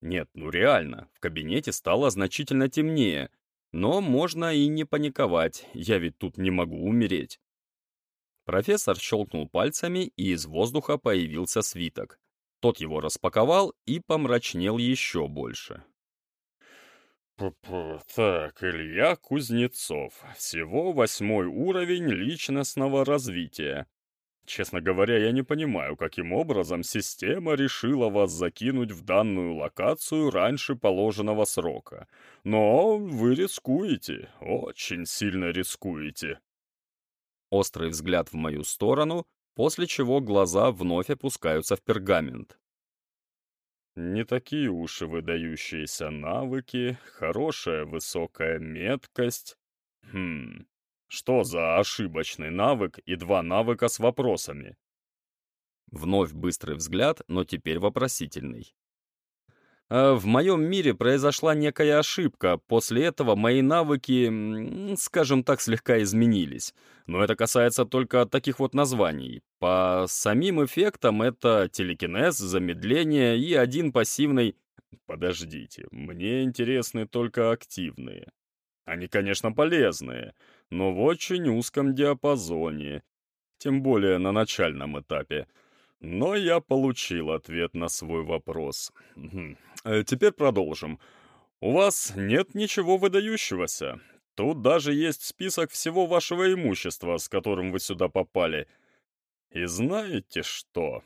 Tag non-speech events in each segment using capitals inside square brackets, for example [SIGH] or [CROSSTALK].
Нет, ну реально, в кабинете стало значительно темнее, но можно и не паниковать, я ведь тут не могу умереть. Профессор щелкнул пальцами, и из воздуха появился свиток. Тот его распаковал и помрачнел еще больше. П -п так, Илья Кузнецов. Всего восьмой уровень личностного развития. Честно говоря, я не понимаю, каким образом система решила вас закинуть в данную локацию раньше положенного срока. Но вы рискуете, очень сильно рискуете. Острый взгляд в мою сторону, после чего глаза вновь опускаются в пергамент. Не такие уж и выдающиеся навыки, хорошая высокая меткость. Хм, что за ошибочный навык и два навыка с вопросами? Вновь быстрый взгляд, но теперь вопросительный. А в моем мире произошла некая ошибка. После этого мои навыки, скажем так, слегка изменились. Но это касается только таких вот названий. По самим эффектам это телекинез, замедление и один пассивный... Подождите, мне интересны только активные. Они, конечно, полезные, но в очень узком диапазоне. Тем более на начальном этапе. Но я получил ответ на свой вопрос. Э, теперь продолжим. У вас нет ничего выдающегося. Тут даже есть список всего вашего имущества, с которым вы сюда попали. И знаете что?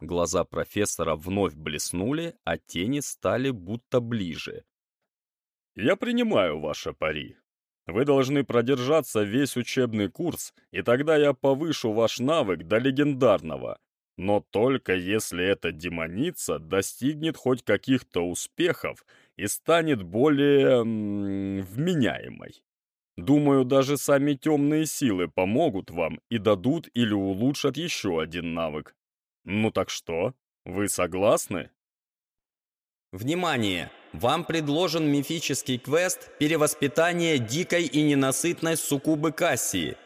Глаза профессора вновь блеснули, а тени стали будто ближе. Я принимаю ваше пари. Вы должны продержаться весь учебный курс, и тогда я повышу ваш навык до легендарного. Но только если эта демоница достигнет хоть каких-то успехов и станет более... М, вменяемой. Думаю, даже сами темные силы помогут вам и дадут или улучшат еще один навык. Ну так что, вы согласны? Внимание! Вам предложен мифический квест «Перевоспитание дикой и ненасытной суккубы Кассии».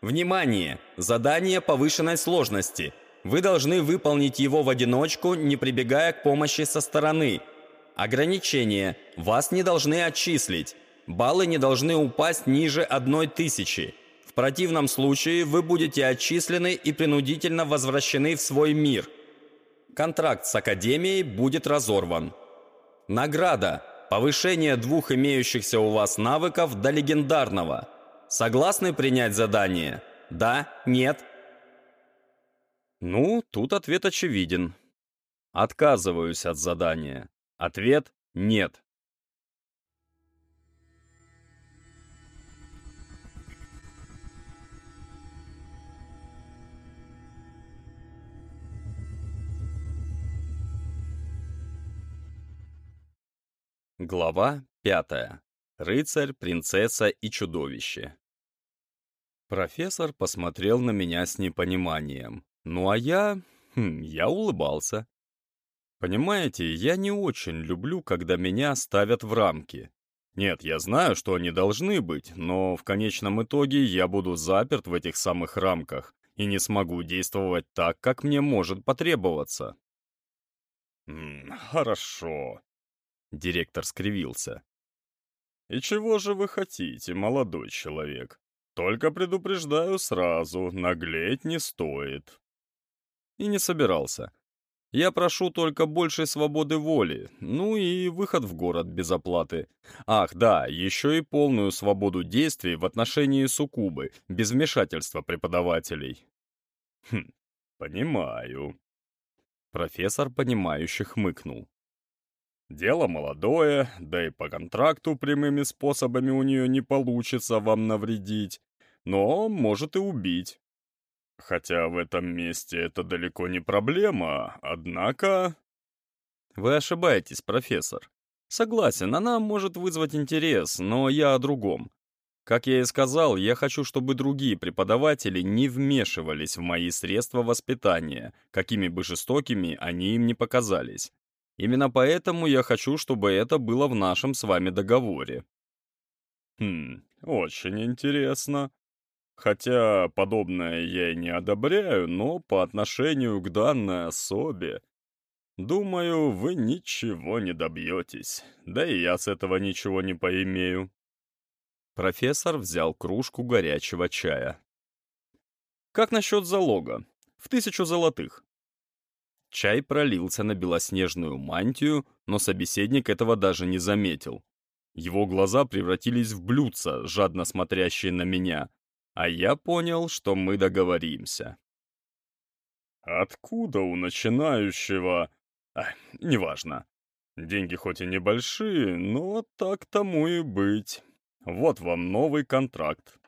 Внимание! Задание повышенной сложности – вы должны выполнить его в одиночку, не прибегая к помощи со стороны. Ограничение. Вас не должны отчислить. Баллы не должны упасть ниже одной тысячи. В противном случае вы будете отчислены и принудительно возвращены в свой мир. Контракт с Академией будет разорван. Награда. Повышение двух имеющихся у вас навыков до легендарного. Согласны принять задание? Да? Нет? Ну, тут ответ очевиден. Отказываюсь от задания. Ответ — нет. Глава пятая. Рыцарь, принцесса и чудовище. Профессор посмотрел на меня с непониманием. Ну а я... Хм, я улыбался. Понимаете, я не очень люблю, когда меня ставят в рамки. Нет, я знаю, что они должны быть, но в конечном итоге я буду заперт в этих самых рамках и не смогу действовать так, как мне может потребоваться. «М «Хорошо», — директор скривился. «И чего же вы хотите, молодой человек? Только предупреждаю сразу, наглеть не стоит» и не собирался. Я прошу только большей свободы воли, ну и выход в город без оплаты. Ах, да, еще и полную свободу действий в отношении суккубы, без вмешательства преподавателей. Хм, понимаю. Профессор, понимающе хмыкнул. Дело молодое, да и по контракту прямыми способами у нее не получится вам навредить, но может и убить. Хотя в этом месте это далеко не проблема, однако... Вы ошибаетесь, профессор. Согласен, она может вызвать интерес, но я о другом. Как я и сказал, я хочу, чтобы другие преподаватели не вмешивались в мои средства воспитания, какими бы жестокими они им не показались. Именно поэтому я хочу, чтобы это было в нашем с вами договоре. Хм, очень интересно. Хотя подобное я и не одобряю, но по отношению к данной особе... Думаю, вы ничего не добьетесь. Да и я с этого ничего не поимею. Профессор взял кружку горячего чая. Как насчет залога? В тысячу золотых. Чай пролился на белоснежную мантию, но собеседник этого даже не заметил. Его глаза превратились в блюдца, жадно смотрящие на меня, а я понял, что мы договоримся. «Откуда у начинающего...» а, «Неважно. Деньги хоть и небольшие, но так тому и быть. Вот вам новый контракт.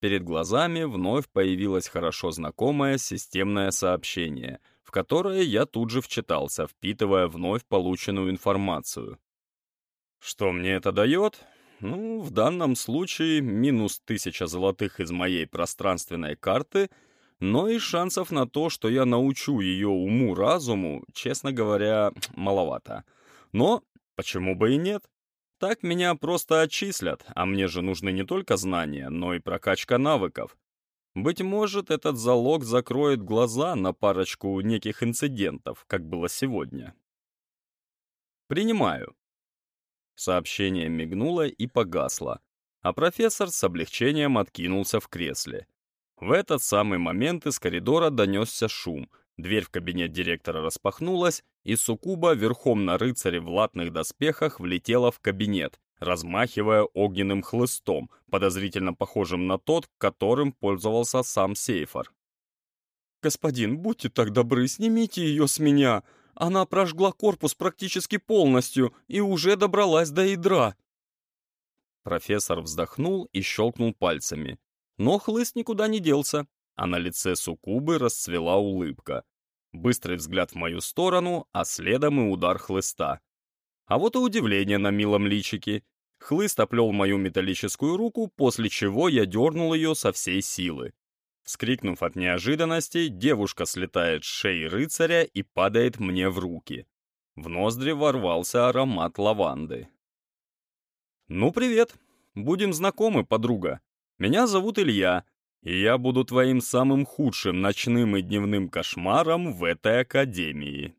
Перед глазами вновь появилось хорошо знакомое системное сообщение, в которое я тут же вчитался, впитывая вновь полученную информацию. Что мне это дает? Ну, в данном случае минус тысяча золотых из моей пространственной карты, но и шансов на то, что я научу ее уму-разуму, честно говоря, маловато. Но почему бы и нет? Так меня просто отчислят, а мне же нужны не только знания, но и прокачка навыков. Быть может, этот залог закроет глаза на парочку неких инцидентов, как было сегодня. Принимаю. Сообщение мигнуло и погасло, а профессор с облегчением откинулся в кресле. В этот самый момент из коридора донесся шум, Дверь в кабинет директора распахнулась, и Сукуба верхом на рыцаре в латных доспехах влетела в кабинет, размахивая огненным хлыстом, подозрительно похожим на тот, которым пользовался сам Сейфор. «Господин, будьте так добры, снимите ее с меня. Она прожгла корпус практически полностью и уже добралась до ядра». Профессор вздохнул и щелкнул пальцами. Но хлыст никуда не делся, а на лице Сукубы расцвела улыбка. Быстрый взгляд в мою сторону, а следом и удар хлыста. А вот и удивление на милом личике. Хлыст оплел мою металлическую руку, после чего я дернул ее со всей силы. Вскрикнув от неожиданности, девушка слетает с шеи рыцаря и падает мне в руки. В ноздри ворвался аромат лаванды. «Ну, привет. Будем знакомы, подруга. Меня зовут Илья, и я буду твоим самым худшим ночным и дневным кошмаром в этой академии».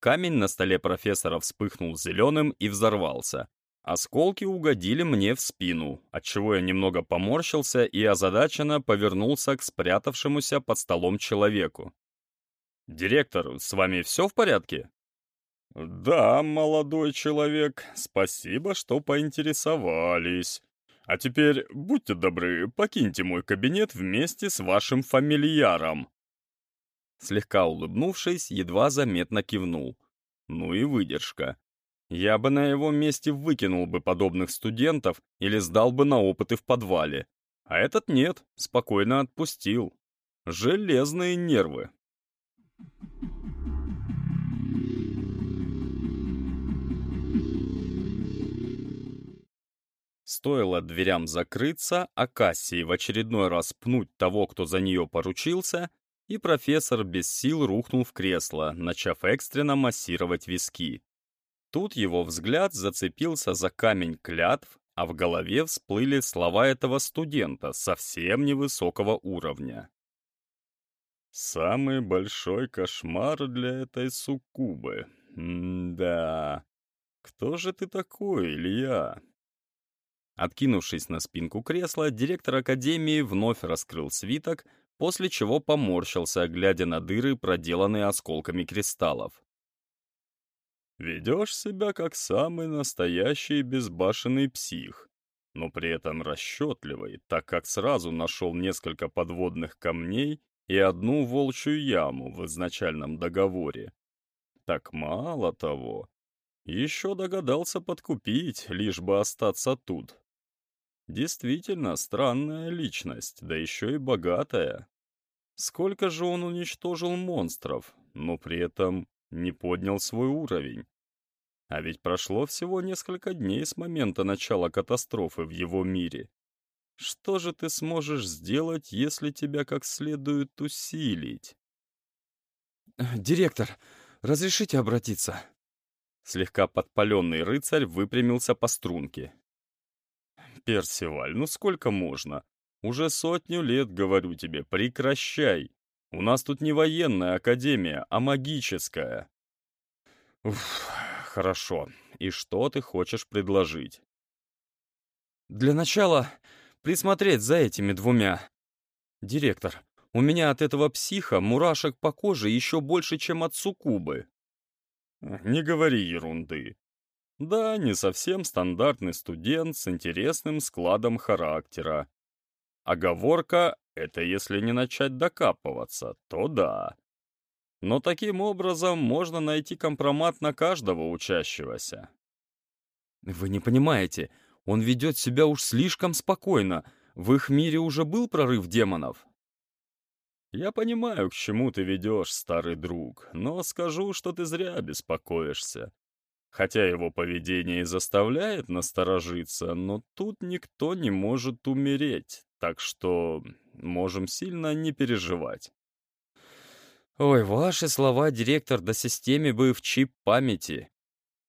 Камень на столе профессора вспыхнул зеленым и взорвался. Осколки угодили мне в спину, отчего я немного поморщился и озадаченно повернулся к спрятавшемуся под столом человеку. «Директор, с вами все в порядке?» «Да, молодой человек, спасибо, что поинтересовались. А теперь, будьте добры, покиньте мой кабинет вместе с вашим фамильяром». Слегка улыбнувшись, едва заметно кивнул. Ну и выдержка. Я бы на его месте выкинул бы подобных студентов или сдал бы на опыты в подвале. А этот нет, спокойно отпустил. Железные нервы. Стоило дверям закрыться, а Кассии в очередной раз пнуть того, кто за нее поручился, и профессор без сил рухнул в кресло, начав экстренно массировать виски. Тут его взгляд зацепился за камень клятв, а в голове всплыли слова этого студента совсем невысокого уровня. «Самый большой кошмар для этой суккубы. М-да. Кто же ты такой, Илья?» Откинувшись на спинку кресла, директор Академии вновь раскрыл свиток, после чего поморщился, глядя на дыры, проделанные осколками кристаллов. «Ведешь себя как самый настоящий безбашенный псих, но при этом расчетливый, так как сразу нашел несколько подводных камней и одну волчью яму в изначальном договоре. Так мало того, еще догадался подкупить, лишь бы остаться тут, Действительно странная личность, да еще и богатая. Сколько же он уничтожил монстров, но при этом не поднял свой уровень. А ведь прошло всего несколько дней с момента начала катастрофы в его мире. Что же ты сможешь сделать, если тебя как следует усилить? «Директор, разрешите обратиться?» Слегка подпаленный рыцарь выпрямился по струнке Персиваль, ну сколько можно? Уже сотню лет говорю тебе, прекращай. У нас тут не военная академия, а магическая. Уф, хорошо. И что ты хочешь предложить? Для начала присмотреть за этими двумя. Директор, у меня от этого психа мурашек по коже еще больше, чем от суккубы. Не говори ерунды. Да, не совсем стандартный студент с интересным складом характера. Оговорка — это если не начать докапываться, то да. Но таким образом можно найти компромат на каждого учащегося. Вы не понимаете, он ведет себя уж слишком спокойно. В их мире уже был прорыв демонов. Я понимаю, к чему ты ведешь, старый друг, но скажу, что ты зря беспокоишься. Хотя его поведение и заставляет насторожиться, но тут никто не может умереть, так что можем сильно не переживать. Ой, ваши слова, директор, до системе бы в чип памяти.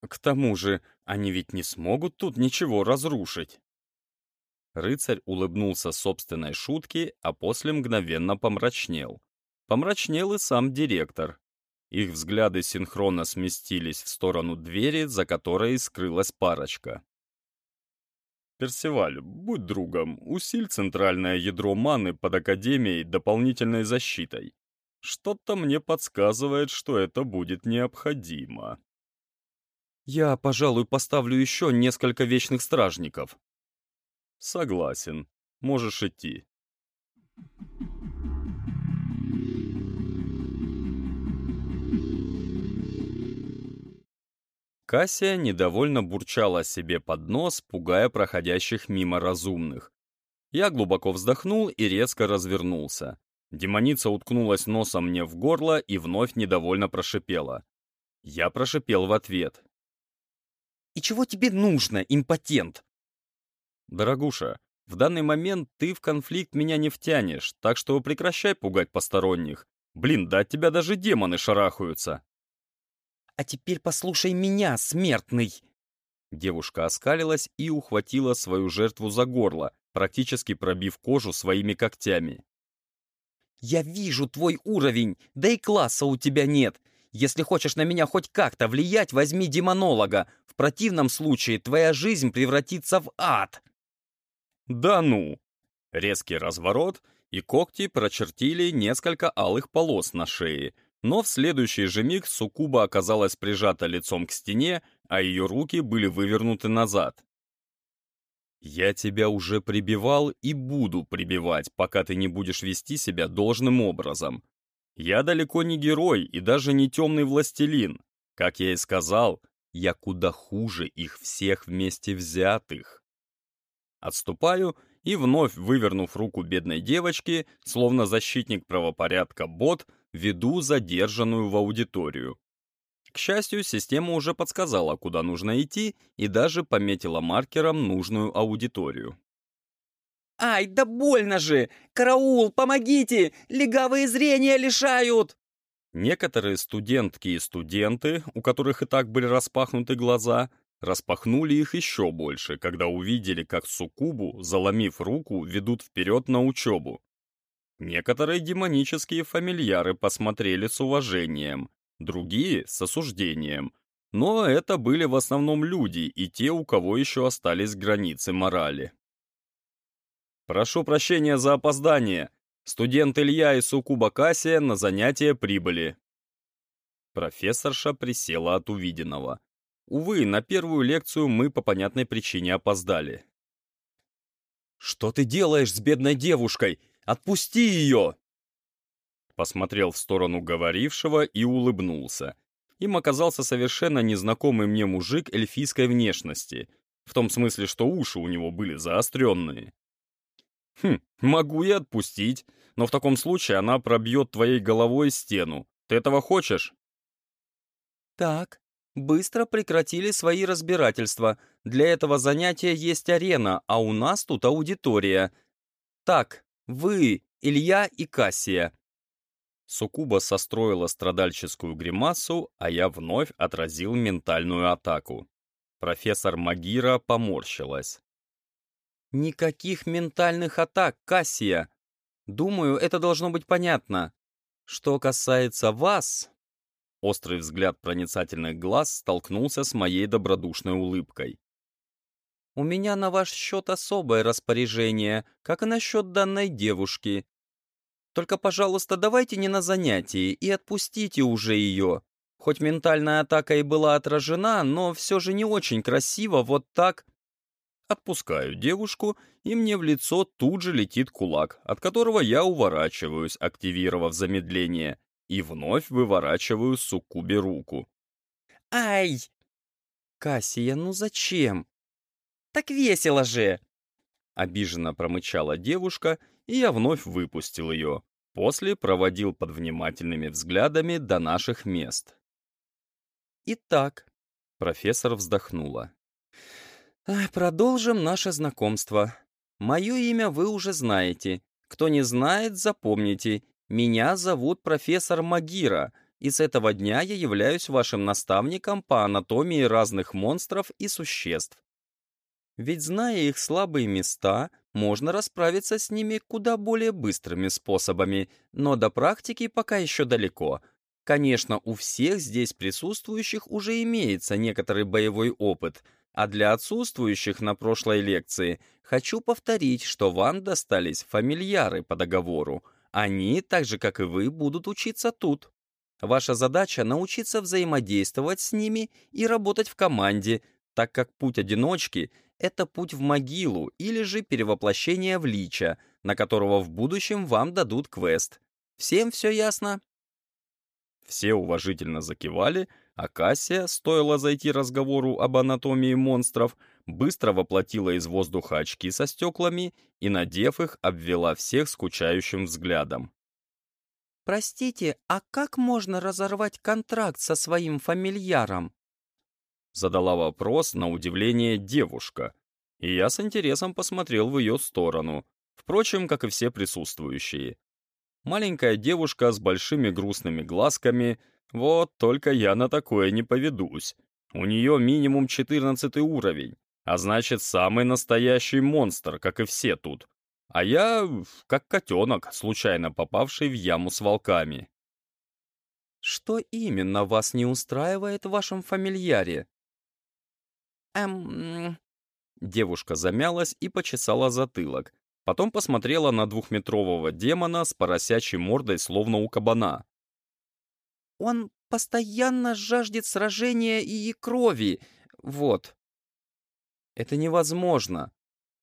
К тому же, они ведь не смогут тут ничего разрушить. Рыцарь улыбнулся собственной шутке, а после мгновенно помрачнел. Помрачнел и сам директор. Их взгляды синхронно сместились в сторону двери, за которой скрылась парочка. «Персиваль, будь другом, усиль центральное ядро маны под Академией дополнительной защитой. Что-то мне подсказывает, что это будет необходимо». «Я, пожалуй, поставлю еще несколько вечных стражников». «Согласен. Можешь идти». Кассия недовольно бурчала себе под нос, пугая проходящих мимо разумных. Я глубоко вздохнул и резко развернулся. Демоница уткнулась носом мне в горло и вновь недовольно прошипела. Я прошипел в ответ. «И чего тебе нужно, импотент?» «Дорогуша, в данный момент ты в конфликт меня не втянешь, так что прекращай пугать посторонних. Блин, да от тебя даже демоны шарахаются!» А теперь послушай меня, смертный!» Девушка оскалилась и ухватила свою жертву за горло, практически пробив кожу своими когтями. «Я вижу твой уровень, да и класса у тебя нет. Если хочешь на меня хоть как-то влиять, возьми демонолога. В противном случае твоя жизнь превратится в ад». «Да ну!» Резкий разворот, и когти прочертили несколько алых полос на шее, но в следующий же миг Сукуба оказалась прижата лицом к стене, а ее руки были вывернуты назад. «Я тебя уже прибивал и буду прибивать, пока ты не будешь вести себя должным образом. Я далеко не герой и даже не темный властелин. Как я и сказал, я куда хуже их всех вместе взятых». Отступаю и, вновь вывернув руку бедной девочки, словно защитник правопорядка бот, веду задержанную в аудиторию. К счастью, система уже подсказала, куда нужно идти, и даже пометила маркером нужную аудиторию. «Ай, да больно же! Караул, помогите! Легавые зрения лишают!» Некоторые студентки и студенты, у которых и так были распахнуты глаза, распахнули их еще больше, когда увидели, как Сукубу, заломив руку, ведут вперед на учебу. Некоторые демонические фамильяры посмотрели с уважением, другие — с осуждением. Но это были в основном люди и те, у кого еще остались границы морали. «Прошу прощения за опоздание. Студент Илья и Сукуба Кассия на занятия прибыли». Профессорша присела от увиденного. Увы, на первую лекцию мы по понятной причине опоздали. «Что ты делаешь с бедной девушкой? Отпусти ее!» Посмотрел в сторону говорившего и улыбнулся. Им оказался совершенно незнакомый мне мужик эльфийской внешности, в том смысле, что уши у него были заостренные. «Хм, могу и отпустить, но в таком случае она пробьет твоей головой стену. Ты этого хочешь?» «Так, быстро прекратили свои разбирательства. Для этого занятия есть арена, а у нас тут аудитория. Так, вы, Илья и Кассия». Сукуба состроила страдальческую гримасу, а я вновь отразил ментальную атаку. Профессор Магира поморщилась. «Никаких ментальных атак, Кассия! Думаю, это должно быть понятно. Что касается вас, острый взгляд проницательных глаз столкнулся с моей добродушной улыбкой. У меня на ваш счет особое распоряжение, как и насчет данной девушки. Только, пожалуйста, давайте не на занятии и отпустите уже ее. Хоть ментальная атака и была отражена, но все же не очень красиво вот так. Отпускаю девушку, и мне в лицо тут же летит кулак, от которого я уворачиваюсь, активировав замедление, и вновь выворачиваю суккубе руку. «Ай!» «Кассия, ну зачем?» «Так весело же!» Обиженно промычала девушка, и я вновь выпустил ее. После проводил под внимательными взглядами до наших мест. «Итак», — профессор вздохнула, — «продолжим наше знакомство. Мое имя вы уже знаете. Кто не знает, запомните. Меня зовут профессор Магира, и с этого дня я являюсь вашим наставником по анатомии разных монстров и существ. Ведь зная их слабые места, можно расправиться с ними куда более быстрыми способами, но до практики пока еще далеко. Конечно, у всех здесь присутствующих уже имеется некоторый боевой опыт, а для отсутствующих на прошлой лекции хочу повторить, что вам достались фамильяры по договору. Они, так же как и вы, будут учиться тут. Ваша задача — научиться взаимодействовать с ними и работать в команде, так как путь одиночки это путь в могилу или же перевоплощение в лича, на которого в будущем вам дадут квест. Всем все ясно?» Все уважительно закивали, а Кассия, стоило зайти разговору об анатомии монстров, быстро воплотила из воздуха очки со стеклами и, надев их, обвела всех скучающим взглядом. «Простите, а как можно разорвать контракт со своим фамильяром?» Задала вопрос, на удивление, девушка. И я с интересом посмотрел в ее сторону. Впрочем, как и все присутствующие. Маленькая девушка с большими грустными глазками. Вот только я на такое не поведусь. У нее минимум 14 уровень, а значит, самый настоящий монстр, как и все тут. А я как котенок, случайно попавший в яму с волками. «Что именно вас не устраивает в вашем фамильяре?» «Эм...» Девушка замялась и почесала затылок. Потом посмотрела на двухметрового демона с поросячей мордой, словно у кабана. «Он постоянно жаждет сражения и крови. Вот». «Это невозможно».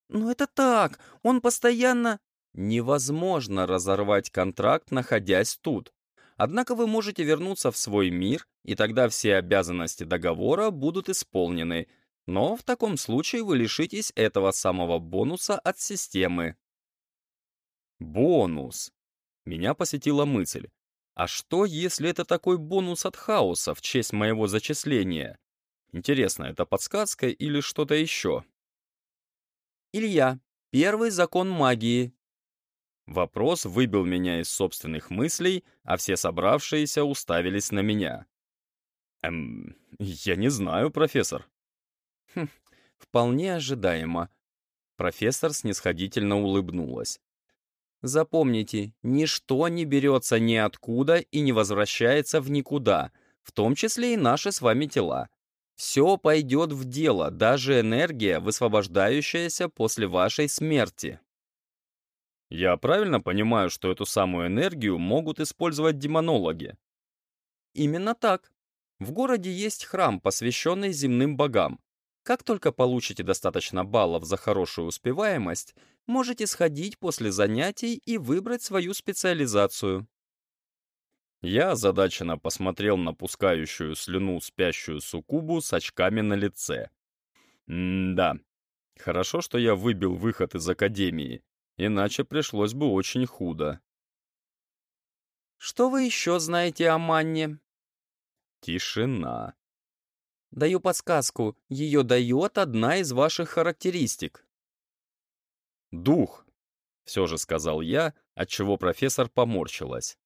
«Ну это так, он постоянно...» «Невозможно разорвать контракт, находясь тут. Однако вы можете вернуться в свой мир, и тогда все обязанности договора будут исполнены, но в таком случае вы лишитесь этого самого бонуса от системы. Бонус. Меня посетила мысль. А что, если это такой бонус от хаоса в честь моего зачисления? Интересно, это подсказка или что-то еще? Илья, первый закон магии. Вопрос выбил меня из собственных мыслей, а все собравшиеся уставились на меня. Эм, я не знаю, профессор. Хм, вполне ожидаемо. Профессор снисходительно улыбнулась. Запомните, ничто не берется ниоткуда и не возвращается в никуда, в том числе и наши с вами тела. Все пойдет в дело, даже энергия, высвобождающаяся после вашей смерти. Я правильно понимаю, что эту самую энергию могут использовать демонологи? Именно так. В городе есть храм, посвященный земным богам. Как только получите достаточно баллов за хорошую успеваемость, можете сходить после занятий и выбрать свою специализацию. Я озадаченно посмотрел на пускающую слюну спящую суккубу с очками на лице. М-да, хорошо, что я выбил выход из академии, иначе пришлось бы очень худо. «Что вы еще знаете о Манне?» Тишина. Даю подсказку, ее дает одна из ваших характеристик. «Дух», — все же сказал я, отчего профессор поморщилась.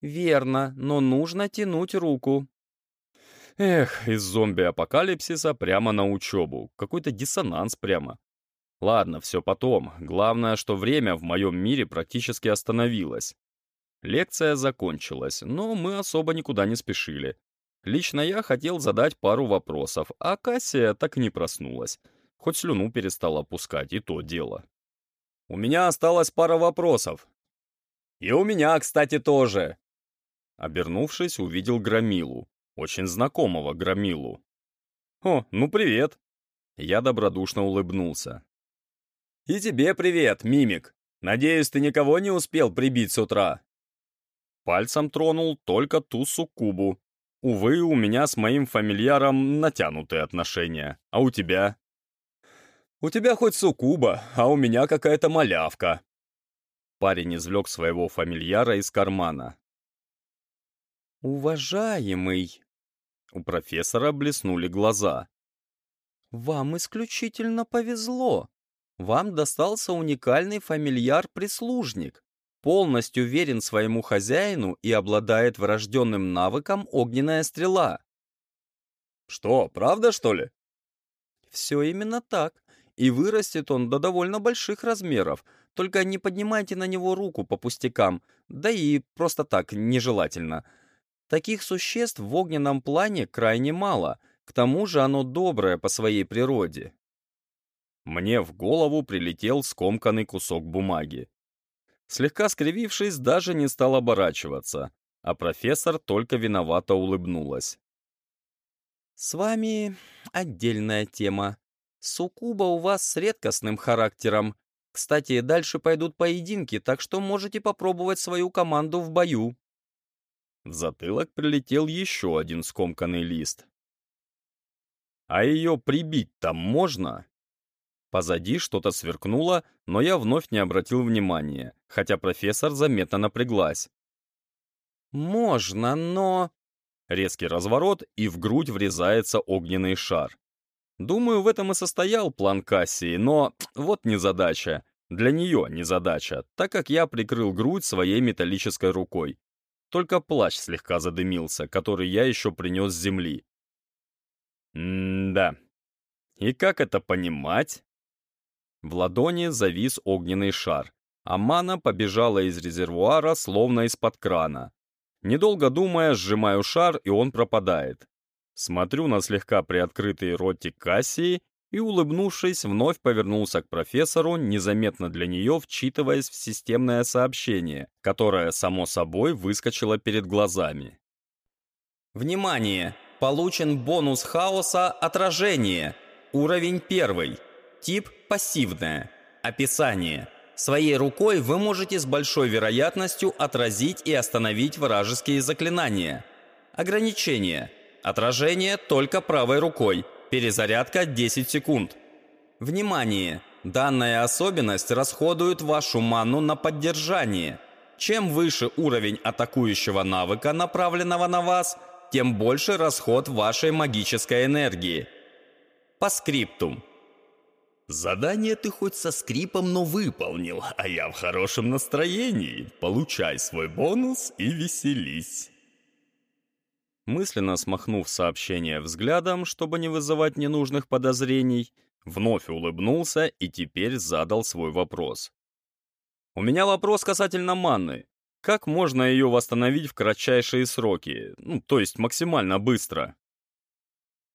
«Верно, но нужно тянуть руку». Эх, из зомби-апокалипсиса прямо на учебу. Какой-то диссонанс прямо. Ладно, все потом. Главное, что время в моем мире практически остановилось. Лекция закончилась, но мы особо никуда не спешили. Лично я хотел задать пару вопросов, а Кассия так и не проснулась. Хоть слюну перестала пускать, и то дело. «У меня осталась пара вопросов». «И у меня, кстати, тоже». Обернувшись, увидел Громилу. Очень знакомого Громилу. «О, ну привет!» Я добродушно улыбнулся. «И тебе привет, Мимик! Надеюсь, ты никого не успел прибить с утра?» Пальцем тронул только ту суккубу. Увы, у меня с моим фамильяром натянутые отношения. А у тебя? «У тебя хоть суккуба, а у меня какая-то малявка». Парень извлек своего фамильяра из кармана. «Уважаемый!» У профессора блеснули глаза. «Вам исключительно повезло. Вам достался уникальный фамильяр-прислужник полностью верен своему хозяину и обладает врожденным навыком огненная стрела. Что, правда, что ли? Все именно так. И вырастет он до довольно больших размеров. Только не поднимайте на него руку по пустякам, да и просто так, нежелательно. Таких существ в огненном плане крайне мало, к тому же оно доброе по своей природе. Мне в голову прилетел скомканный кусок бумаги. Слегка скривившись, даже не стал оборачиваться, а профессор только виновато улыбнулась. «С вами отдельная тема. Сукуба у вас с редкостным характером. Кстати, дальше пойдут поединки, так что можете попробовать свою команду в бою». В затылок прилетел еще один скомканный лист. «А ее прибить там можно?» Позади что-то сверкнуло, но я вновь не обратил внимания, хотя профессор заметно напряглась. «Можно, но...» Резкий разворот, и в грудь врезается огненный шар. Думаю, в этом и состоял план Кассии, но вот незадача. Для нее незадача, так как я прикрыл грудь своей металлической рукой. Только плащ слегка задымился, который я еще принес с земли. М-да. И как это понимать? В ладони завис огненный шар, а мана побежала из резервуара, словно из-под крана. Недолго думая, сжимаю шар, и он пропадает. Смотрю на слегка приоткрытый ротик Кассии и, улыбнувшись, вновь повернулся к профессору, незаметно для нее вчитываясь в системное сообщение, которое, само собой, выскочило перед глазами. «Внимание! Получен бонус хаоса «Отражение». Уровень первый. Тип пассивное. Описание. Своей рукой вы можете с большой вероятностью отразить и остановить вражеские заклинания. Ограничение. Отражение только правой рукой. Перезарядка 10 секунд. Внимание! Данная особенность расходует вашу ману на поддержание. Чем выше уровень атакующего навыка, направленного на вас, тем больше расход вашей магической энергии. По скриптум. Задание ты хоть со скрипом, но выполнил, а я в хорошем настроении. Получай свой бонус и веселись. Мысленно смахнув сообщение взглядом, чтобы не вызывать ненужных подозрений, вновь улыбнулся и теперь задал свой вопрос. «У меня вопрос касательно манны. Как можно ее восстановить в кратчайшие сроки, ну, то есть максимально быстро?»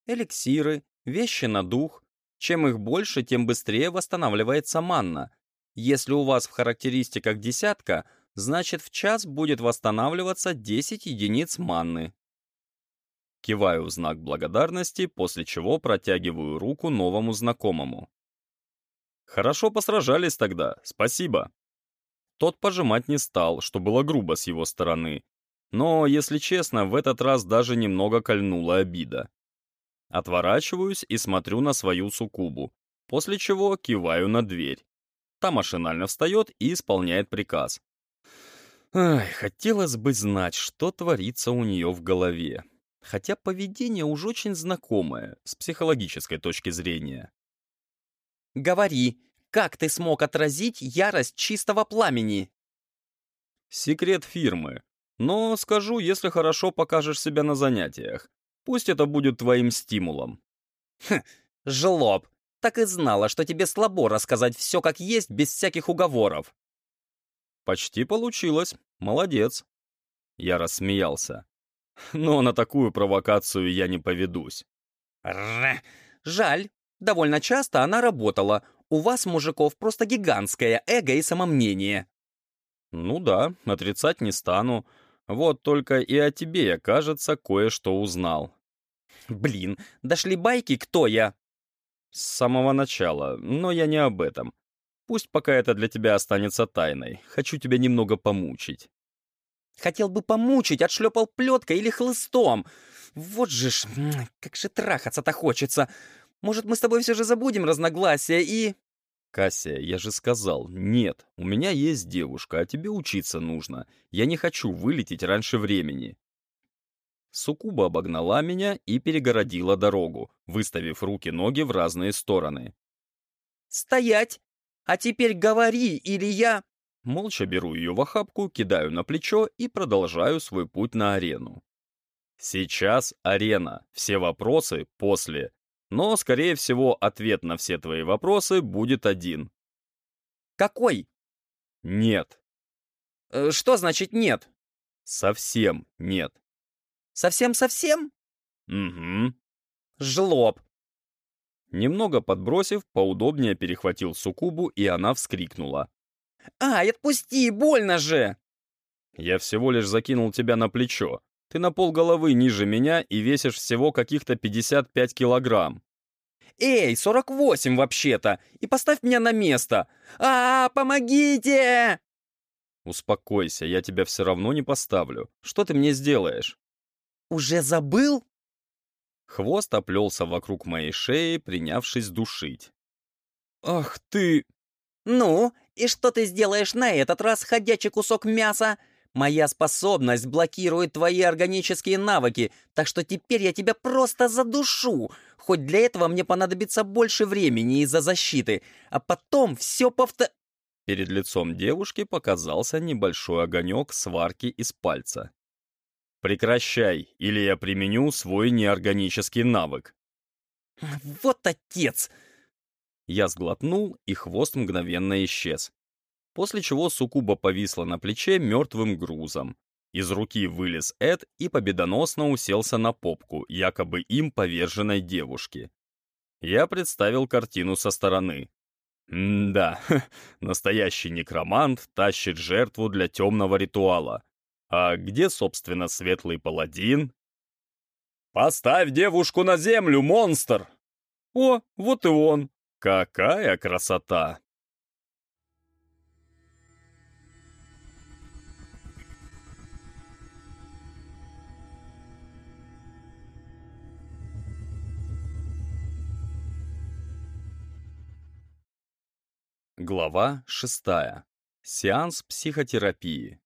«Эликсиры, вещи на дух, чем их больше, тем быстрее восстанавливается манна. Если у вас в характеристиках десятка, значит в час будет восстанавливаться 10 единиц манны. Киваю в знак благодарности, после чего протягиваю руку новому знакомому. «Хорошо посражались тогда, спасибо». Тот пожимать не стал, что было грубо с его стороны. Но, если честно, в этот раз даже немного кольнула обида. Отворачиваюсь и смотрю на свою суккубу, после чего киваю на дверь. Та машинально встает и исполняет приказ. Ай, хотелось бы знать, что творится у нее в голове. Хотя поведение уж очень знакомое, с психологической точки зрения. «Говори, как ты смог отразить ярость чистого пламени?» «Секрет фирмы. Но скажу, если хорошо покажешь себя на занятиях. Пусть это будет твоим стимулом. Хм, жлоб. Так и знала, что тебе слабо рассказать все как есть, без всяких уговоров. Почти получилось. Молодец. Я рассмеялся. Но на такую провокацию я не поведусь. Жаль. Довольно часто она работала. У вас, мужиков, просто гигантское эго и самомнение. Ну да, отрицать не стану. Вот только и о тебе я, кажется, кое-что узнал. Блин, дошли байки, кто я? С самого начала, но я не об этом. Пусть пока это для тебя останется тайной. Хочу тебя немного помучить. Хотел бы помучить, отшлепал плеткой или хлыстом. Вот же ж, как же трахаться-то хочется. Может, мы с тобой все же забудем разногласия и... Кассия, я же сказал, нет, у меня есть девушка, а тебе учиться нужно. Я не хочу вылететь раньше времени. Сукуба обогнала меня и перегородила дорогу, выставив руки-ноги в разные стороны. «Стоять! А теперь говори, или я...» Молча беру ее в охапку, кидаю на плечо и продолжаю свой путь на арену. Сейчас арена, все вопросы после. Но, скорее всего, ответ на все твои вопросы будет один. «Какой?» «Нет». Э, «Что значит нет?» «Совсем нет». «Совсем-совсем?» «Угу». «Жлоб». Немного подбросив, поудобнее перехватил Сукубу, и она вскрикнула. «Ай, отпусти, больно же!» «Я всего лишь закинул тебя на плечо. Ты на пол головы ниже меня и весишь всего каких-то 55 килограмм». «Эй, 48 вообще-то! И поставь меня на место! а, -а, -а помогите!» «Успокойся, я тебя все равно не поставлю. Что ты мне сделаешь?» «Уже забыл?» Хвост оплелся вокруг моей шеи, принявшись душить. «Ах ты!» «Ну, и что ты сделаешь на этот раз, ходячий кусок мяса? Моя способность блокирует твои органические навыки, так что теперь я тебя просто задушу. Хоть для этого мне понадобится больше времени из-за защиты, а потом все повтор...» Перед лицом девушки показался небольшой огонек сварки из пальца. «Прекращай, или я применю свой неорганический навык». «Вот отец!» Я сглотнул, и хвост мгновенно исчез. После чего Сукуба повисла на плече мертвым грузом. Из руки вылез Эд и победоносно уселся на попку, якобы им поверженной девушки. Я представил картину со стороны. М-да, [LAUGHS] настоящий некромант тащит жертву для темного ритуала. А где, собственно, светлый паладин? «Поставь девушку на землю, монстр!» «О, вот и он!» Какая красота! Глава шестая. Сеанс психотерапии.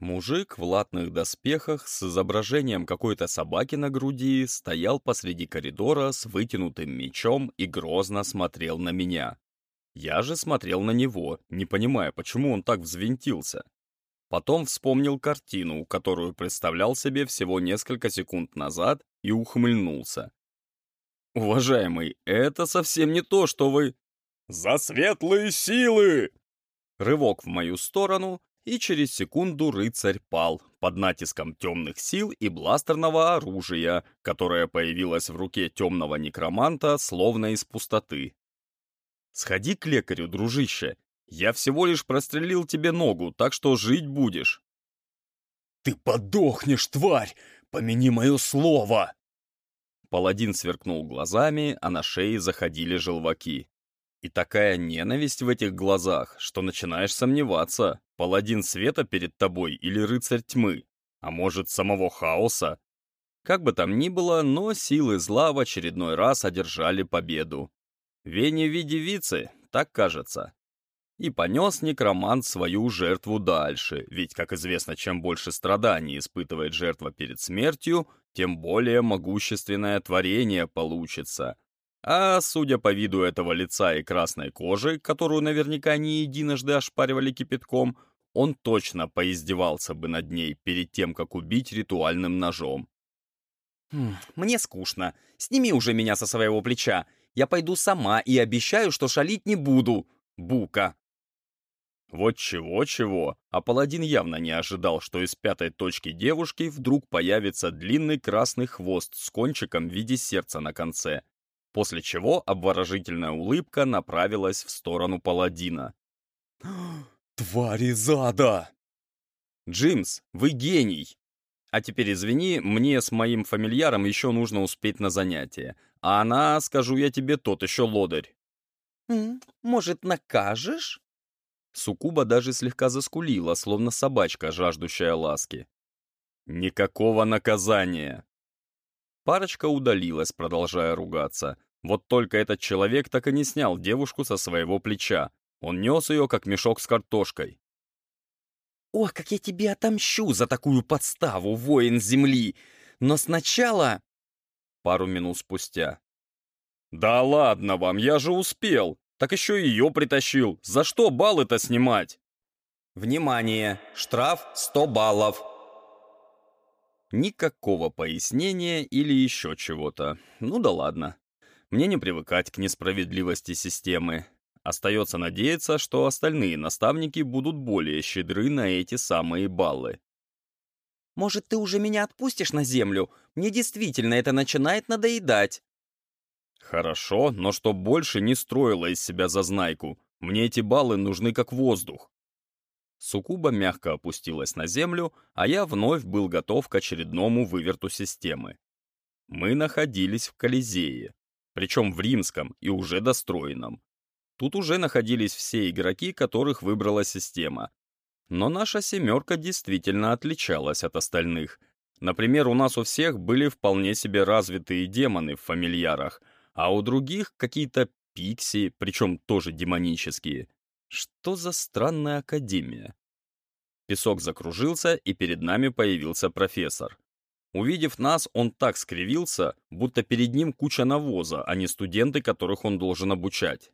Мужик в латных доспехах с изображением какой-то собаки на груди стоял посреди коридора с вытянутым мечом и грозно смотрел на меня. Я же смотрел на него, не понимая, почему он так взвинтился. Потом вспомнил картину, которую представлял себе всего несколько секунд назад, и ухмыльнулся. «Уважаемый, это совсем не то, что вы...» «За светлые силы!» Рывок в мою сторону, и через секунду рыцарь пал под натиском темных сил и бластерного оружия, которое появилось в руке темного некроманта, словно из пустоты. «Сходи к лекарю, дружище. Я всего лишь прострелил тебе ногу, так что жить будешь». «Ты подохнешь, тварь! Помяни мое слово!» Паладин сверкнул глазами, а на шее заходили желваки. И такая ненависть в этих глазах, что начинаешь сомневаться, паладин света перед тобой или рыцарь тьмы, а может, самого хаоса. Как бы там ни было, но силы зла в очередной раз одержали победу. Вене в виде вицы, так кажется. И понес некромант свою жертву дальше, ведь, как известно, чем больше страданий испытывает жертва перед смертью, тем более могущественное творение получится, а судя по виду этого лица и красной кожи, которую наверняка не единожды ошпаривали кипятком, он точно поиздевался бы над ней перед тем, как убить ритуальным ножом. Хм, «Мне скучно. Сними уже меня со своего плеча. Я пойду сама и обещаю, что шалить не буду. Бука!» Вот чего-чего, а паладин явно не ожидал, что из пятой точки девушки вдруг появится длинный красный хвост с кончиком в виде сердца на конце, после чего обворожительная улыбка направилась в сторону паладина. [GASPS] «Твари зада!» «Джимс, вы гений!» А теперь извини, мне с моим фамильяром еще нужно успеть на занятие. А она, скажу я тебе, тот еще лодырь. «Может, накажешь?» Сукуба даже слегка заскулила, словно собачка, жаждущая ласки. «Никакого наказания!» Парочка удалилась, продолжая ругаться. Вот только этот человек так и не снял девушку со своего плеча. Он нес ее, как мешок с картошкой. «Ох, как я тебе отомщу за такую подставу, воин земли! Но сначала...» Пару минут спустя. «Да ладно вам, я же успел! Так еще и ее притащил! За что баллы-то снимать?» «Внимание! Штраф 100 баллов!» Никакого пояснения или еще чего-то. Ну да ладно. Мне не привыкать к несправедливости системы. Остается надеяться, что остальные наставники будут более щедры на эти самые баллы. «Может, ты уже меня отпустишь на землю? Мне действительно это начинает надоедать». «Хорошо, но чтоб больше не строила из себя зазнайку. Мне эти баллы нужны как воздух». Сукуба мягко опустилась на землю, а я вновь был готов к очередному выверту системы. Мы находились в Колизее, причем в римском и уже достроенном. Тут уже находились все игроки, которых выбрала система. Но наша семерка действительно отличалась от остальных. Например, у нас у всех были вполне себе развитые демоны в фамильярах, а у других какие-то пикси, причем тоже демонические. Что за странная академия? Песок закружился, и перед нами появился профессор. Увидев нас, он так скривился, будто перед ним куча навоза, а не студенты, которых он должен обучать.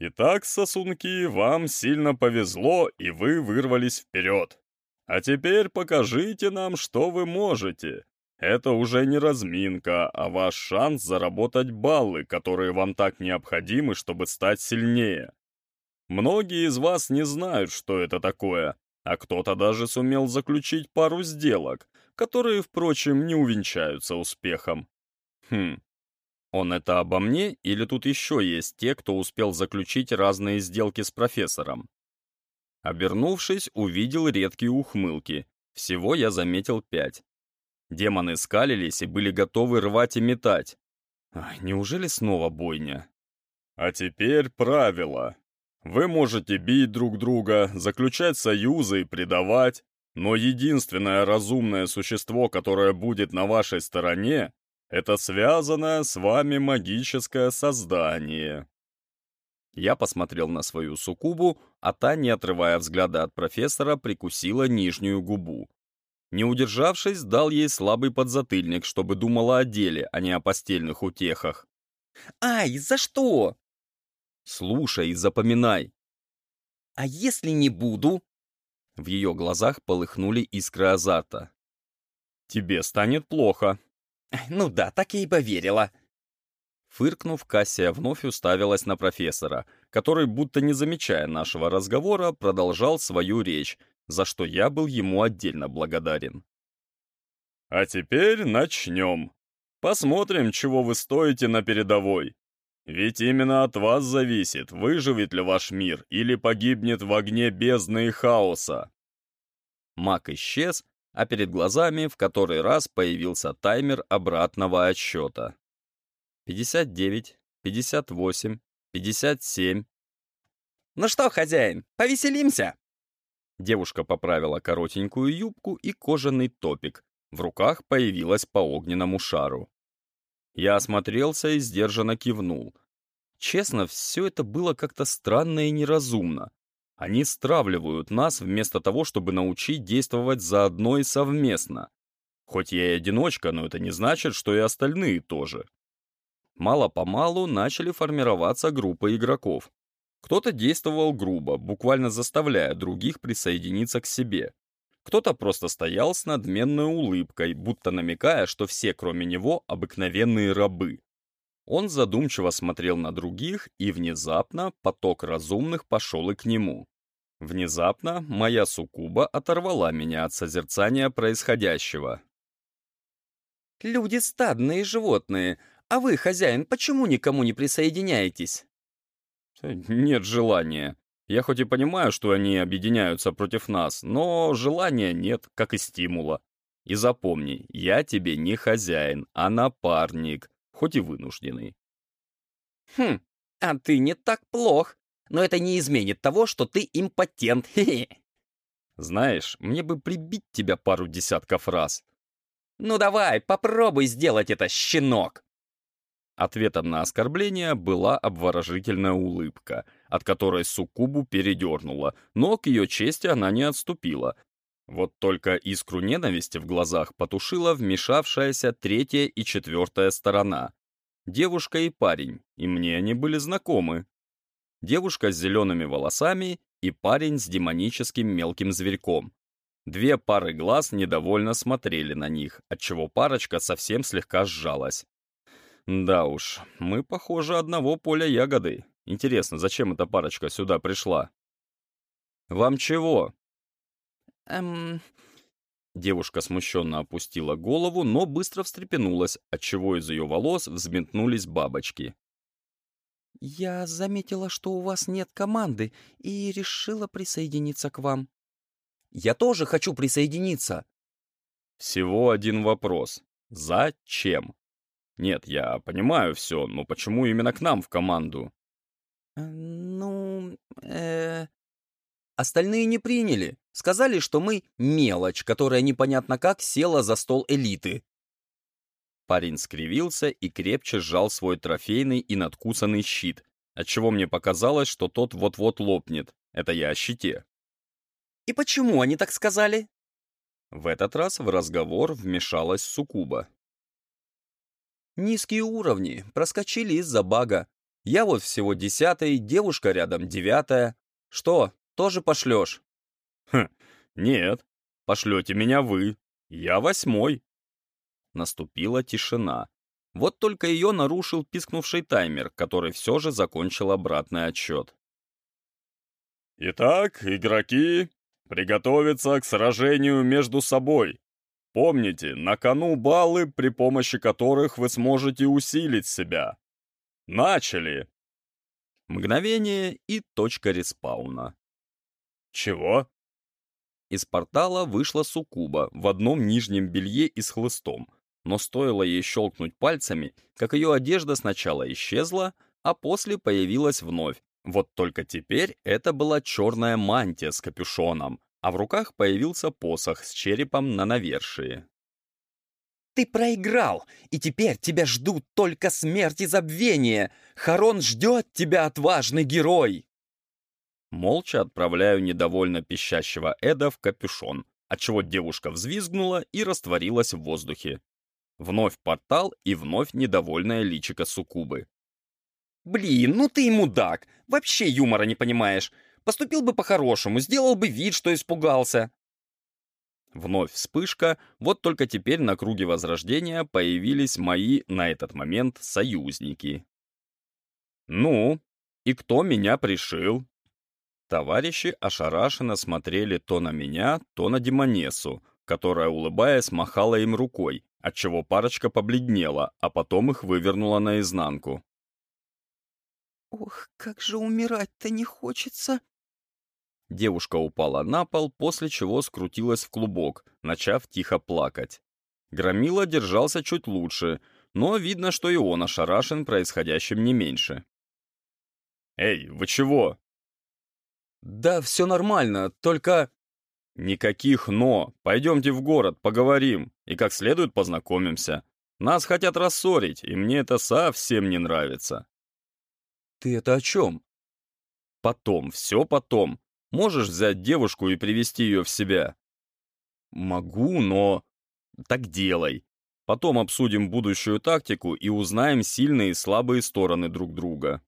Итак, сосунки, вам сильно повезло, и вы вырвались вперед. А теперь покажите нам, что вы можете. Это уже не разминка, а ваш шанс заработать баллы, которые вам так необходимы, чтобы стать сильнее. Многие из вас не знают, что это такое, а кто-то даже сумел заключить пару сделок, которые, впрочем, не увенчаются успехом. Хм, он это обо мне или тут еще есть те, кто успел заключить разные сделки с профессором? Обернувшись, увидел редкие ухмылки. Всего я заметил пять. Демоны скалились и были готовы рвать и метать. Неужели снова бойня? А теперь правило. Вы можете бить друг друга, заключать союзы и предавать, но единственное разумное существо, которое будет на вашей стороне, это связанное с вами магическое создание». Я посмотрел на свою суккубу, а та, не отрывая взгляда от профессора, прикусила нижнюю губу. Не удержавшись, дал ей слабый подзатыльник, чтобы думала о деле, а не о постельных утехах. «Ай, за что?» «Слушай и запоминай». «А если не буду?» В ее глазах полыхнули искры азарта. «Тебе станет плохо», «Ну да, так я и поверила». Фыркнув, Кассия вновь уставилась на профессора, который, будто не замечая нашего разговора, продолжал свою речь, за что я был ему отдельно благодарен. «А теперь начнем. Посмотрим, чего вы стоите на передовой. Ведь именно от вас зависит, выживет ли ваш мир или погибнет в огне бездны и хаоса». Маг исчез, а перед глазами в который раз появился таймер обратного отсчета. 59, 58, 57. «Ну что, хозяин, повеселимся?» Девушка поправила коротенькую юбку и кожаный топик. В руках появилась по огненному шару. Я осмотрелся и сдержанно кивнул. Честно, все это было как-то странно и неразумно. Они стравливают нас вместо того, чтобы научить действовать заодно и совместно. Хоть я и одиночка, но это не значит, что и остальные тоже. Мало-помалу начали формироваться группы игроков. Кто-то действовал грубо, буквально заставляя других присоединиться к себе. Кто-то просто стоял с надменной улыбкой, будто намекая, что все, кроме него, обыкновенные рабы. Он задумчиво смотрел на других, и внезапно поток разумных пошел и к нему. Внезапно моя суккуба оторвала меня от созерцания происходящего. «Люди стадные животные, а вы, хозяин, почему никому не присоединяетесь?» «Нет желания. Я хоть и понимаю, что они объединяются против нас, но желания нет, как и стимула. И запомни, я тебе не хозяин, а напарник, хоть и вынужденный». «Хм, а ты не так плох, но это не изменит того, что ты импотент, [LAUGHS] хе-хе». «Знаешь, мне бы прибить тебя пару десятков раз». «Ну давай, попробуй сделать это, щенок!» Ответом на оскорбление была обворожительная улыбка, от которой Суккубу передернула, но к ее чести она не отступила. Вот только искру ненависти в глазах потушила вмешавшаяся третья и четвертая сторона. Девушка и парень, и мне они были знакомы. Девушка с зелеными волосами и парень с демоническим мелким зверьком. Две пары глаз недовольно смотрели на них, отчего парочка совсем слегка сжалась. Да уж, мы, похоже, одного поля ягоды. Интересно, зачем эта парочка сюда пришла? Вам чего? Эм... Девушка смущенно опустила голову, но быстро встрепенулась, отчего из ее волос взметнулись бабочки. «Я заметила, что у вас нет команды, и решила присоединиться к вам». «Я тоже хочу присоединиться!» Всего один вопрос. Зачем? Нет, я понимаю все, но почему именно к нам в команду? Э, ну, э... Остальные не приняли. Сказали, что мы мелочь, которая непонятно как села за стол элиты. Парень скривился и крепче сжал свой трофейный и надкусанный щит, отчего мне показалось, что тот вот-вот лопнет. Это я о щите. «И почему они так сказали?» В этот раз в разговор вмешалась Сукуба. Низкие уровни проскочили из-за бага. Я вот всего десятый, девушка рядом девятая. Что, тоже пошлешь? Хм, нет, пошлете меня вы. Я восьмой. Наступила тишина. Вот только ее нарушил пискнувший таймер, который все же закончил обратный отсчет. «Итак, игроки, приготовиться к сражению между собой. Помните, на кону баллы, при помощи которых вы сможете усилить себя. Начали! Мгновение и точка респауна. Чего? Из портала вышла суккуба в одном нижнем белье и с хлыстом, но стоило ей щелкнуть пальцами, как ее одежда сначала исчезла, а после появилась вновь. Вот только теперь это была черная мантия с капюшоном, а в руках появился посох с черепом на навершии. «Ты проиграл, и теперь тебя ждут только смерть и забвение! Харон ждет тебя, отважный герой!» Молча отправляю недовольно пищащего Эда в капюшон, отчего девушка взвизгнула и растворилась в воздухе. Вновь портал и вновь недовольное личико суккубы. «Блин, ну ты и мудак! Вообще юмора не понимаешь! Поступил бы по-хорошему, сделал бы вид, что испугался. Вновь вспышка, вот только теперь на круге Возрождения появились мои, на этот момент, союзники. «Ну, и кто меня пришил?» Товарищи ошарашенно смотрели то на меня, то на Демонесу, которая, улыбаясь, махала им рукой, отчего парочка побледнела, а потом их вывернула наизнанку. «Ох, как же умирать-то не хочется!» Девушка упала на пол, после чего скрутилась в клубок, начав тихо плакать. Громила держался чуть лучше, но видно, что и он ошарашен происходящим не меньше. «Эй, вы чего?» «Да все нормально, только...» «Никаких «но». Пойдемте в город, поговорим, и как следует познакомимся. Нас хотят рассорить, и мне это совсем не нравится». «Ты это о чем?» «Потом, все потом. Можешь взять девушку и привести ее в себя?» «Могу, но...» «Так делай. Потом обсудим будущую тактику и узнаем сильные и слабые стороны друг друга».